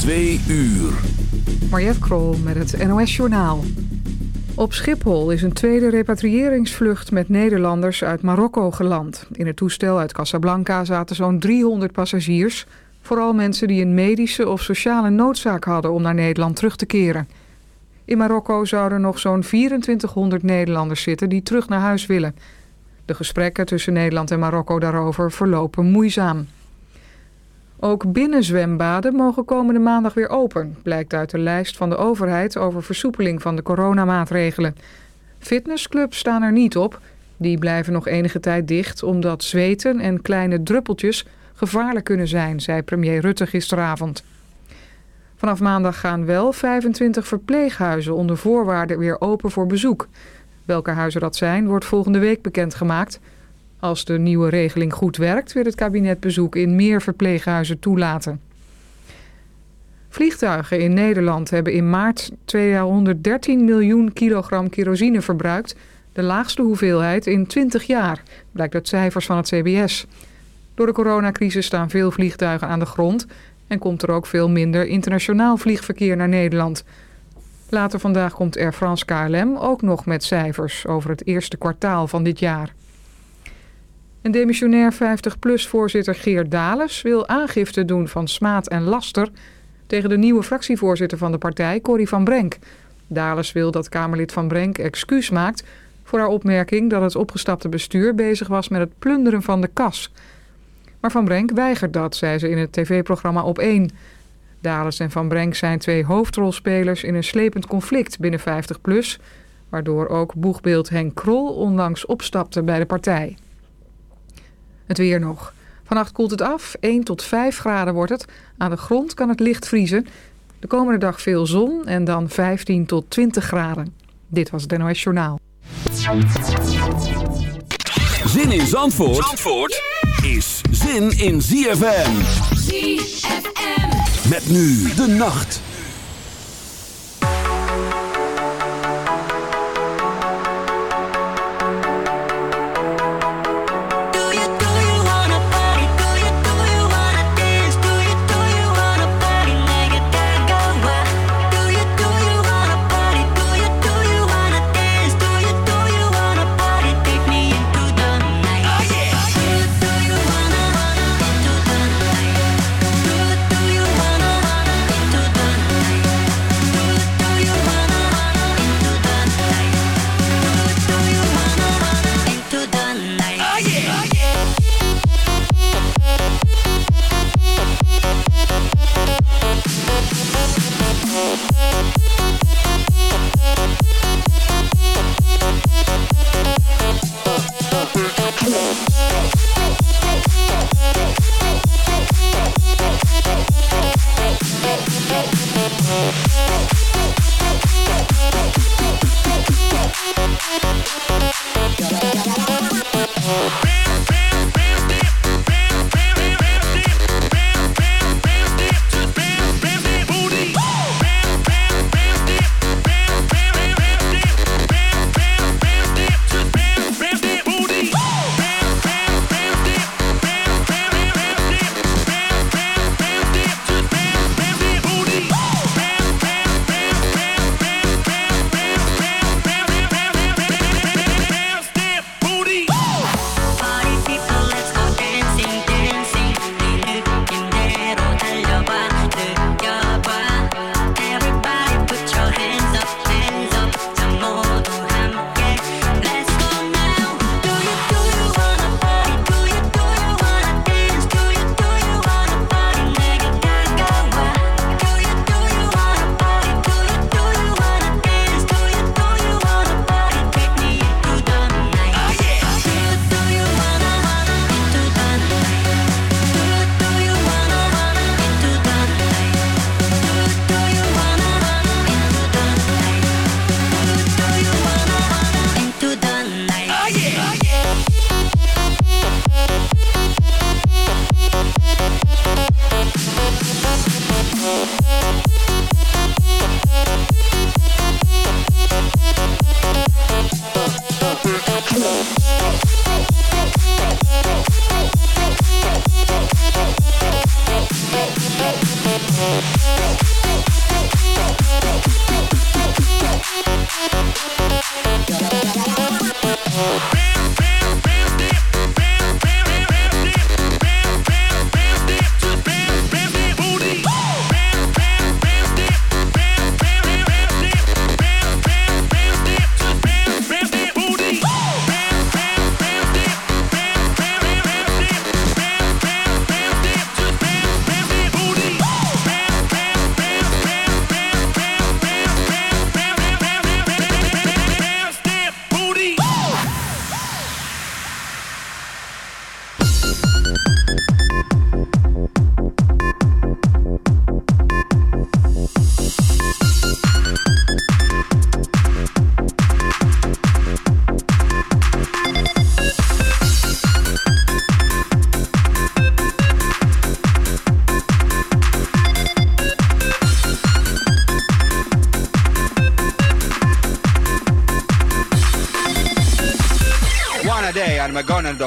Twee uur. Mariette Krol met het NOS Journaal. Op Schiphol is een tweede repatriëringsvlucht met Nederlanders uit Marokko geland. In het toestel uit Casablanca zaten zo'n 300 passagiers... vooral mensen die een medische of sociale noodzaak hadden om naar Nederland terug te keren. In Marokko zouden nog zo'n 2400 Nederlanders zitten die terug naar huis willen. De gesprekken tussen Nederland en Marokko daarover verlopen moeizaam. Ook binnenzwembaden mogen komende maandag weer open, blijkt uit de lijst van de overheid over versoepeling van de coronamaatregelen. Fitnessclubs staan er niet op. Die blijven nog enige tijd dicht omdat zweten en kleine druppeltjes gevaarlijk kunnen zijn, zei premier Rutte gisteravond. Vanaf maandag gaan wel 25 verpleeghuizen onder voorwaarden weer open voor bezoek. Welke huizen dat zijn, wordt volgende week bekendgemaakt. Als de nieuwe regeling goed werkt, wil het kabinet bezoek in meer verpleeghuizen toelaten. Vliegtuigen in Nederland hebben in maart 213 miljoen kilogram kerosine verbruikt. De laagste hoeveelheid in 20 jaar, blijkt uit cijfers van het CBS. Door de coronacrisis staan veel vliegtuigen aan de grond... en komt er ook veel minder internationaal vliegverkeer naar Nederland. Later vandaag komt Air France KLM ook nog met cijfers over het eerste kwartaal van dit jaar. En demissionair 50PLUS-voorzitter Geert Dales wil aangifte doen van smaad en laster... tegen de nieuwe fractievoorzitter van de partij, Corrie van Brenk. Dales wil dat Kamerlid van Brenk excuus maakt voor haar opmerking... dat het opgestapte bestuur bezig was met het plunderen van de kas. Maar Van Brenk weigert dat, zei ze in het tv-programma Op 1. Dales en Van Brenk zijn twee hoofdrolspelers in een slepend conflict binnen 50PLUS... waardoor ook boegbeeld Henk Krol onlangs opstapte bij de partij. Het weer nog. Vannacht koelt het af. 1 tot 5 graden wordt het. Aan de grond kan het licht vriezen. De komende dag veel zon en dan 15 tot 20 graden. Dit was het NOS Journaal. Zin in Zandvoort, Zandvoort is zin in ZFM. ZFM. Met nu de nacht.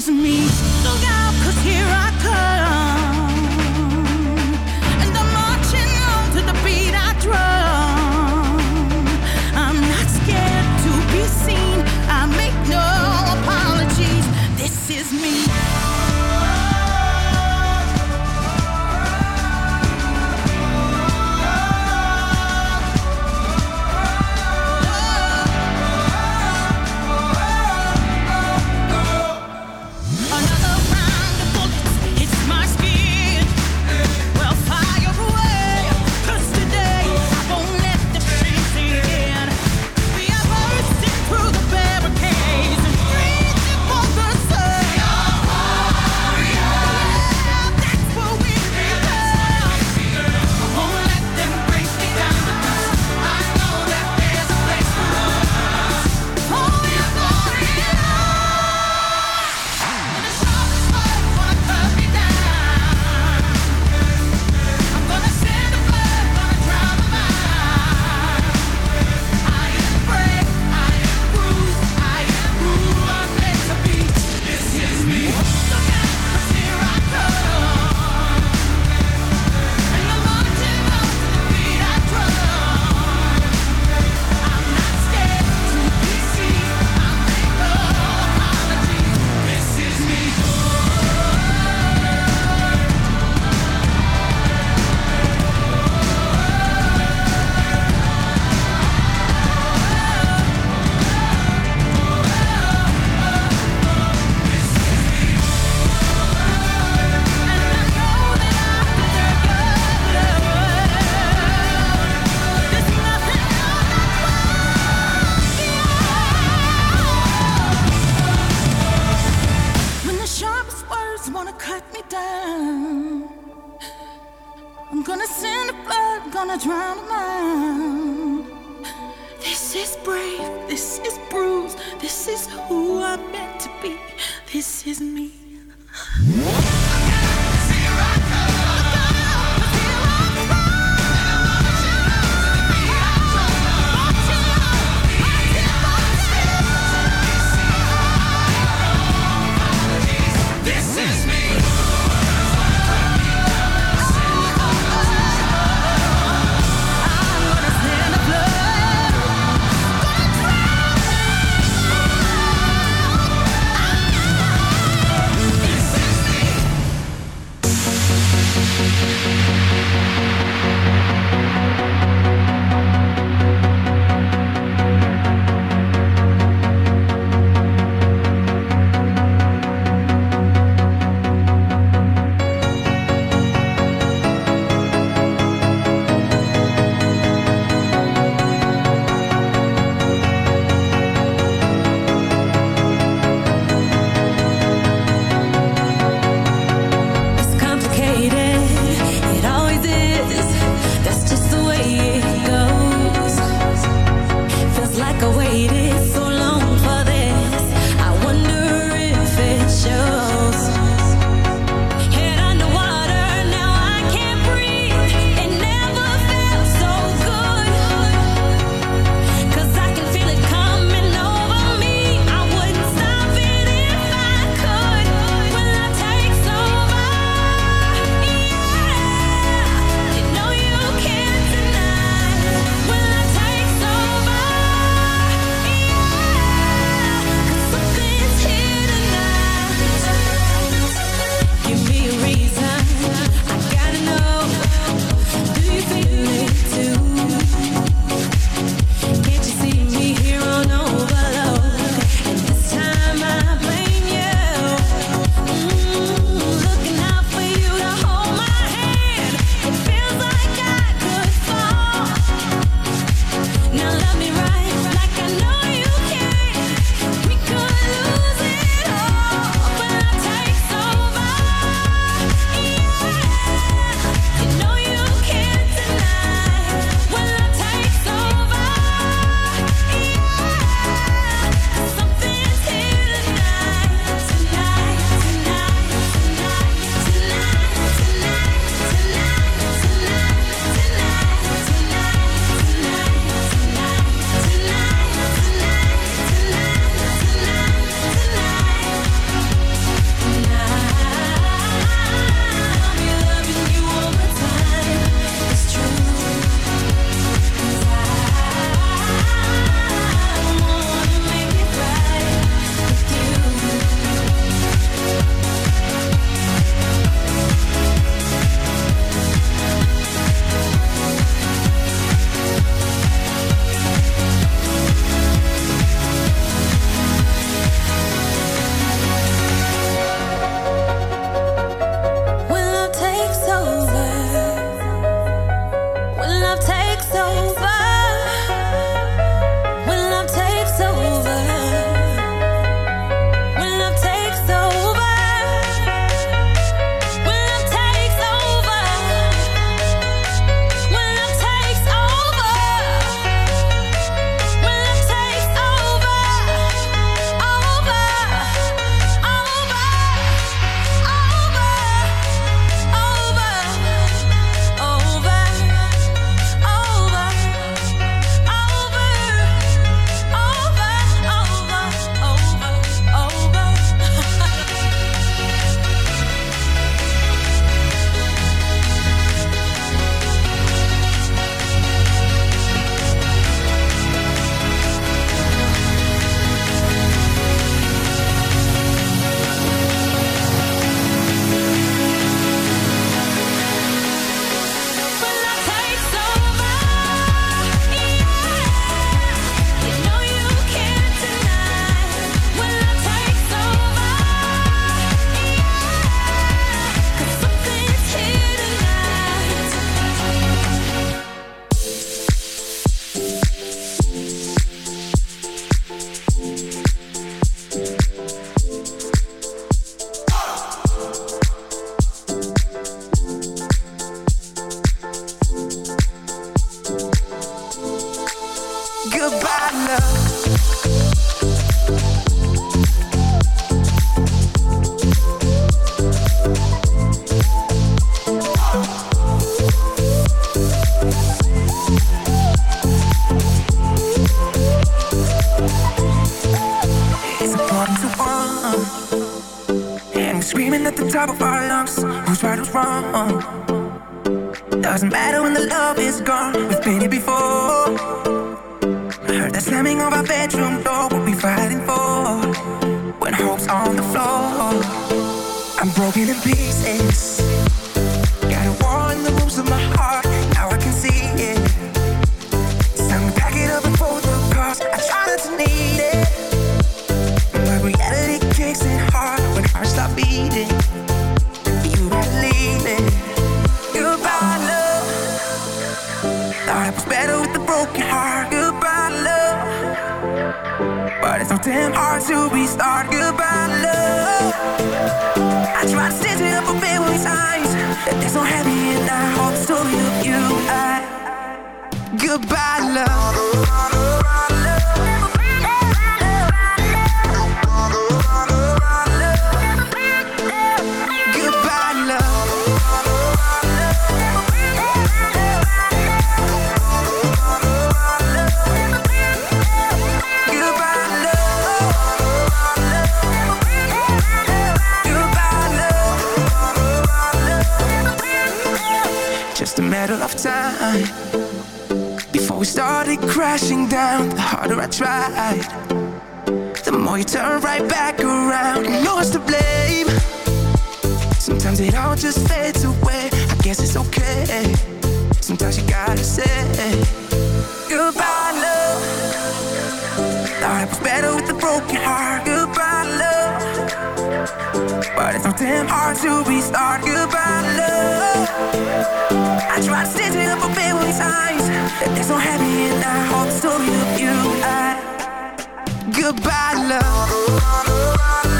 It's me. love. turn right back around. No one's to blame. Sometimes it all just fades away. I guess it's okay. Sometimes you gotta say goodbye, love. Thought it was better with a broken heart. Goodbye, love. But it's so damn hard to restart. Goodbye, love. I tried to stitch it up a billion times. There's no happy, in I hope so story of you. I about love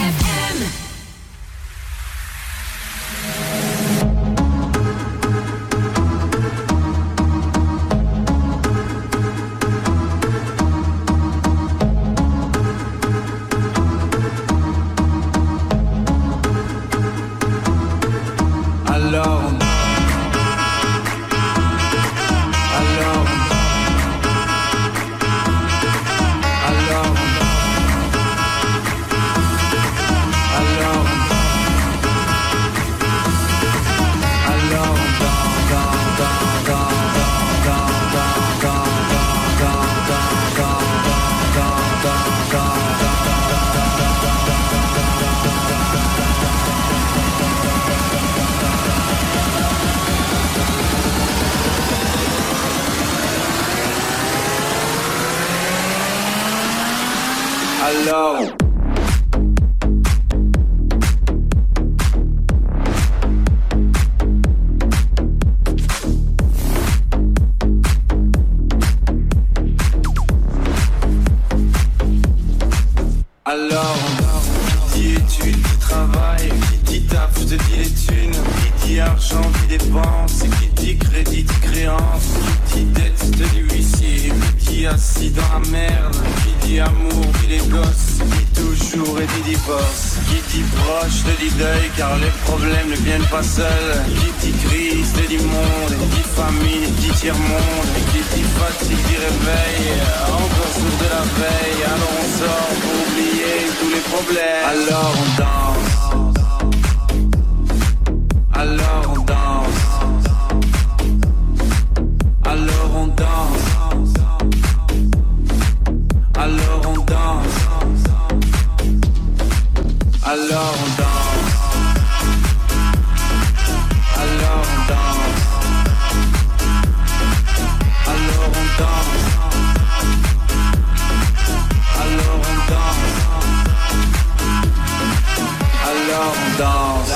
On danse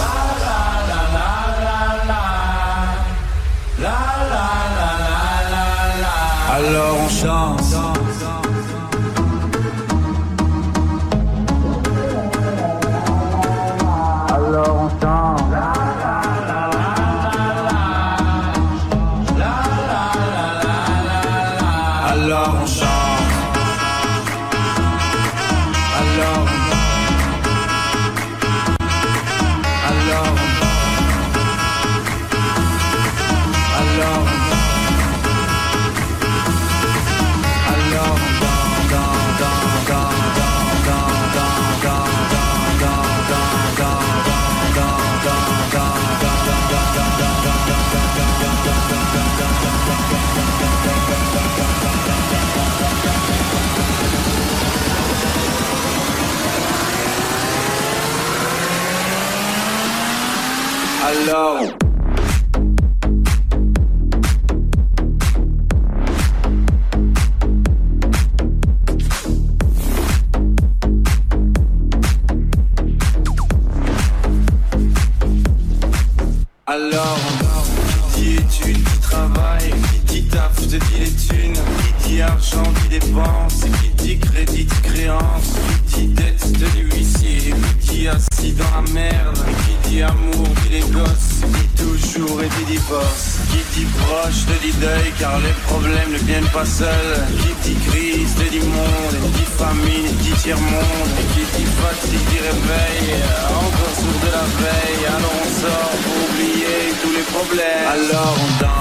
Alors on chante alors on danse.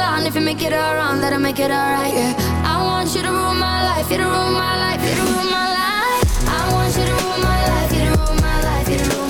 on. If you make it all wrong, let her make it all right. Yeah. I want you to rule my life, you to rule my life, you to rule my life. I want you to rule my life, you to rule my life, you to rule. my life.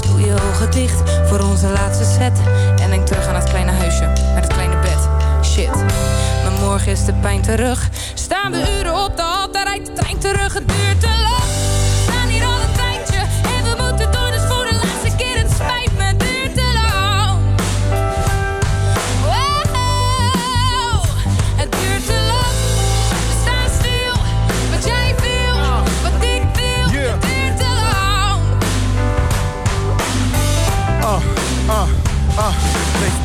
je ogen dicht voor onze laatste set. En denk terug aan het kleine huisje, naar het kleine bed. Shit, maar morgen is de pijn terug. Staan we uren op de hal, daar rijdt de trein terug. Het duurt te lang.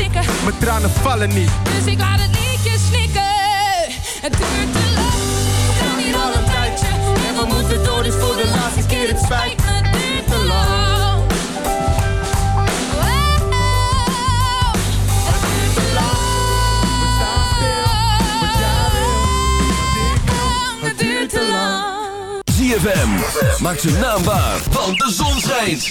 verstikken. mijn tranen vallen niet. Dus ik laat het liedje snikken. Het duurt te lang. We gaan hier al een tijdje. En we moeten door, dus voor de laatste keer. Het spijt me, het duurt te lang. Wow, het duurt te lang. We staan stil, wat jij wil. Het duurt te lang. ZFM, maak zijn naam waar, want de zon schijnt.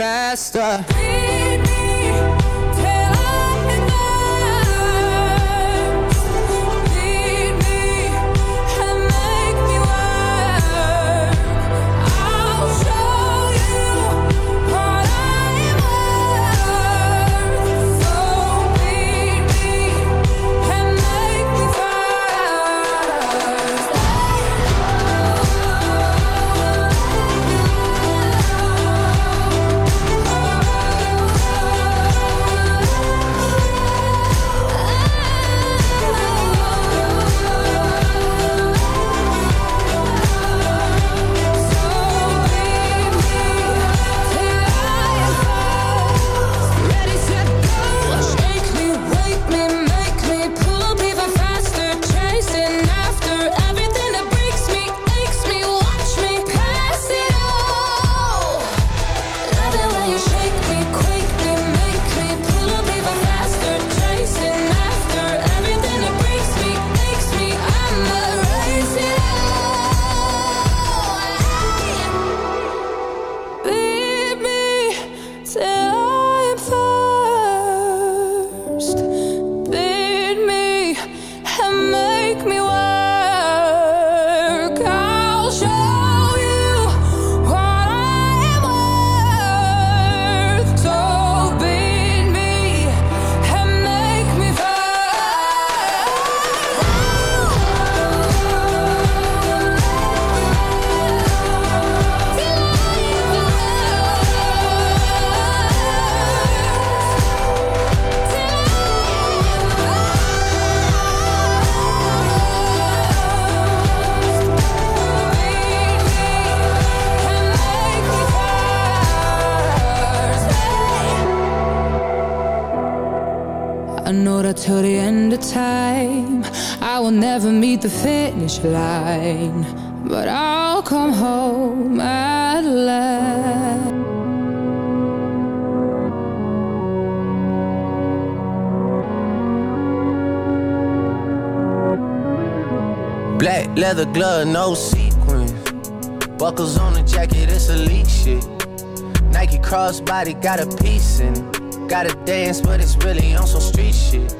faster. Till the end of time, I will never meet the finish line, but I'll come home at last. Black leather glove, no sequins. Buckles on the jacket, it's elite shit. Nike crossbody got a piece in it. Gotta dance, but it's really on some street shit.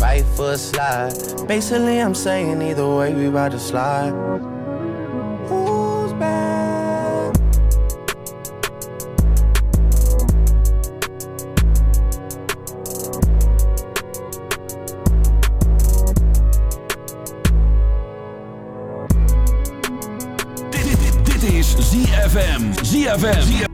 right foot slide. Basically, I'm saying either way, we about to slide. Who's is ZFM. ZFM.